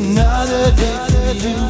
another day for you.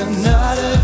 another